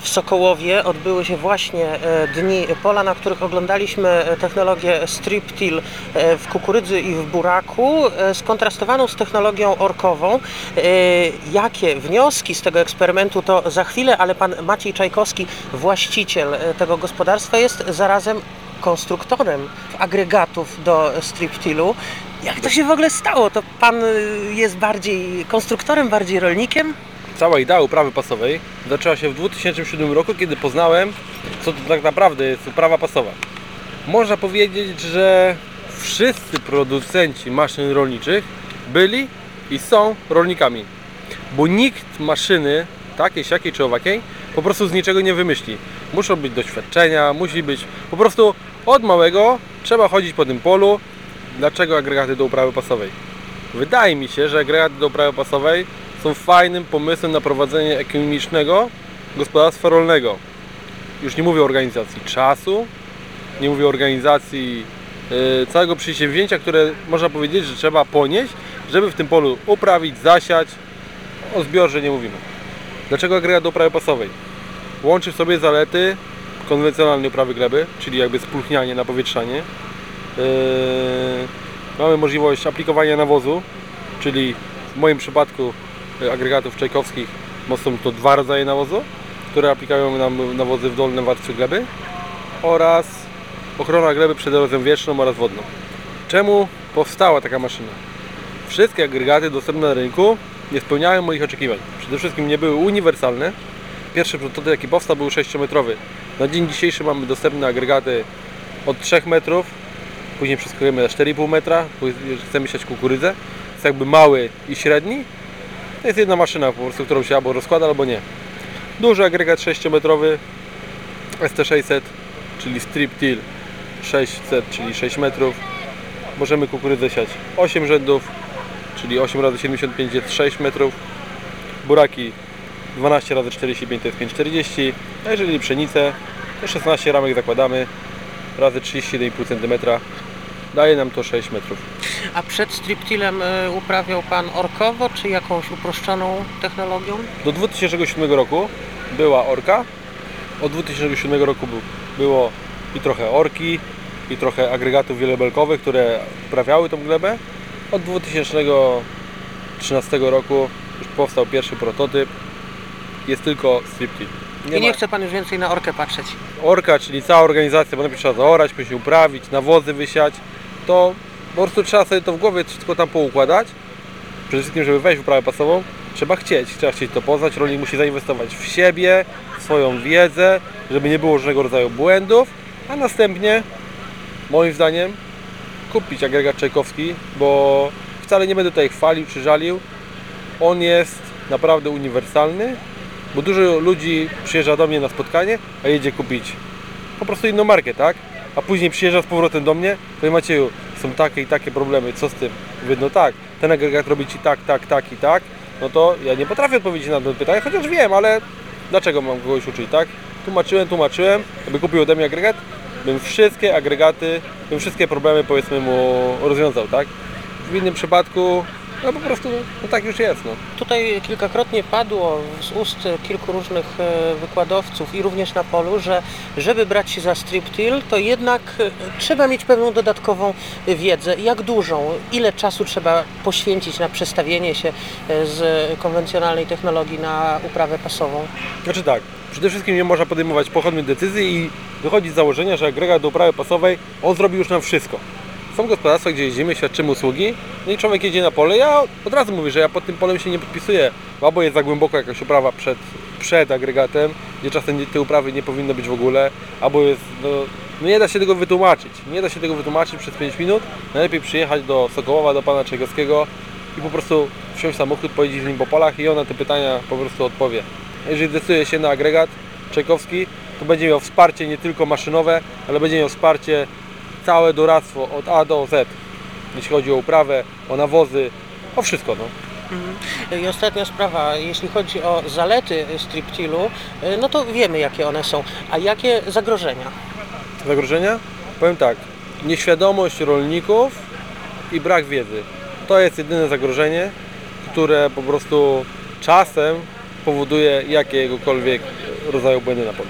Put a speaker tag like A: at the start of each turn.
A: W Sokołowie odbyły się właśnie e, dni pola, na których oglądaliśmy e, technologię strip till e, w kukurydzy i w buraku, skontrastowaną z technologią orkową. Jakie wnioski z tego eksperymentu to za chwilę, ale pan Maciej Czajkowski, właściciel tego gospodarstwa, jest zarazem konstruktorem agregatów do strip tillu. Jak to się w ogóle stało? To pan jest bardziej konstruktorem, bardziej rolnikiem?
B: Cała idea uprawy pasowej zaczęła się w 2007 roku, kiedy poznałem, co to tak naprawdę jest uprawa pasowa. Można powiedzieć, że wszyscy producenci maszyn rolniczych byli i są rolnikami. Bo nikt maszyny takiej, siakiej czy owakiej po prostu z niczego nie wymyśli. Muszą być doświadczenia, musi być po prostu od małego trzeba chodzić po tym polu. Dlaczego agregaty do uprawy pasowej? Wydaje mi się, że agregaty do uprawy pasowej są fajnym pomysłem na prowadzenie ekonomicznego gospodarstwa rolnego. Już nie mówię o organizacji czasu, nie mówię o organizacji y, całego przedsięwzięcia, które można powiedzieć, że trzeba ponieść, żeby w tym polu uprawić, zasiać. O zbiorze nie mówimy. Dlaczego agregat do uprawy pasowej? Łączy w sobie zalety konwencjonalnej uprawy gleby, czyli jakby spulchnianie, napowietrzanie. Yy, mamy możliwość aplikowania nawozu, czyli w moim przypadku agregatów czajkowskich bo są to dwa rodzaje nawozu, które aplikują nam nawozy w dolne warstwy gleby oraz ochrona gleby przed erozją wietrzną oraz wodną. Czemu powstała taka maszyna? Wszystkie agregaty dostępne na rynku nie spełniają moich oczekiwań. Przede wszystkim nie były uniwersalne. Pierwszy prototyp jaki powstał był 6-metrowy. Na dzień dzisiejszy mamy dostępne agregaty od 3 metrów, później przeskakujemy na 4,5 metra, chcemy siać kukurydzę. Jest jakby mały i średni. To jest jedna maszyna po prostu, którą się albo rozkłada, albo nie. Duży agregat 6-metrowy ST600, czyli strip till 600, czyli 6 metrów. Możemy kukurydzę siać 8 rzędów, czyli 8 razy 75 jest 6 metrów. Buraki 12 razy 45 to jest 5,40. A jeżeli pszenicę, to 16 ramek zakładamy razy 31,5 cm. Daje nam to 6 metrów.
A: A przed striptilem y, uprawiał Pan orkowo, czy jakąś uproszczoną technologią?
B: Do 2007 roku była orka. Od 2007 roku był- było i trochę orki, i trochę agregatów wielobelkowych, które uprawiały tą glebę. Od 2013 roku już powstał pierwszy prototyp. Jest tylko striptil.
A: I nie chce Pan już więcej na orkę patrzeć.
B: orka, czyli cała organizacja, bo najpierw trzeba zaorać, później uprawić, nawozy wysiać, to po prostu trzeba sobie to w głowie wszystko tam poukładać. Przede wszystkim, żeby wejść w uprawę pasową, trzeba chcieć, trzeba chcieć to poznać, rolnik musi zainwestować w siebie, w swoją wiedzę, żeby nie było różnego rodzaju błędów, a następnie, moim zdaniem, kupić agregat Czajkowski, bo wcale nie będę tutaj chwalił czy żalił. On jest naprawdę uniwersalny, bo dużo ludzi przyjeżdża do mnie na spotkanie, a jedzie kupić po prostu inną markę, tak? A później przyjeżdża z powrotem do mnie, powiem Macieju, są takie i takie problemy, co z tym? Mówię, no tak, ten agregat robi Ci tak, tak, tak i tak, no to ja nie potrafię odpowiedzieć na to pytanie, chociaż wiem, ale dlaczego mam kogoś uczyć, tak? Tłumaczyłem, tłumaczyłem, aby kupił ode mnie agregat, bym wszystkie agregaty, bym wszystkie problemy powiedzmy mu rozwiązał, tak? W innym przypadku, no po prostu, no tak już jest, no.
A: Tutaj kilkakrotnie padło z ust kilku różnych e, wykładowców i również na polu, że żeby brać się za striptil, to jednak e, trzeba mieć pewną dodatkową wiedzę. Jak dużą? Ile czasu trzeba poświęcić na przestawienie się e, z konwencjonalnej technologii na uprawę pasową?
B: Znaczy tak, przede wszystkim nie można podejmować pochodnych decyzji i wychodzić z założenia, że agregat do uprawy pasowej, on zrobi już nam wszystko. Są gospodarstwa, gdzie jeździmy, świadczymy usługi, no i człowiek jedzie na pole, ja od razu mówię, że ja pod tym polem się nie podpisuję, bo albo jest za głęboko jakaś uprawa przed, przed agregatem, gdzie czasem tej uprawy nie powinno być w ogóle, albo jest, no, no nie da się tego wytłumaczyć, nie da się tego wytłumaczyć przez 5 minut, najlepiej przyjechać do Sokołowa, do Pana Czegowskiego i po prostu wsiąść w samochód, pojeździć z nim po polach i on na te pytania po prostu odpowie. Jeżeli decyduje się na agregat Czajkowski, to będzie miał wsparcie nie tylko maszynowe, ale będzie miał wsparcie całe doradztwo od A do Z. Jeśli chodzi o uprawę, o nawozy, o wszystko. No.
A: I ostatnia sprawa, jeśli chodzi o zalety striptilu, e, no to wiemy jakie one są. A jakie zagrożenia?
B: Zagrożenia? Powiem tak, nieświadomość rolników i brak wiedzy. To jest jedyne zagrożenie, które po prostu czasem powoduje jakiegokolwiek rodzaju błędy na polu.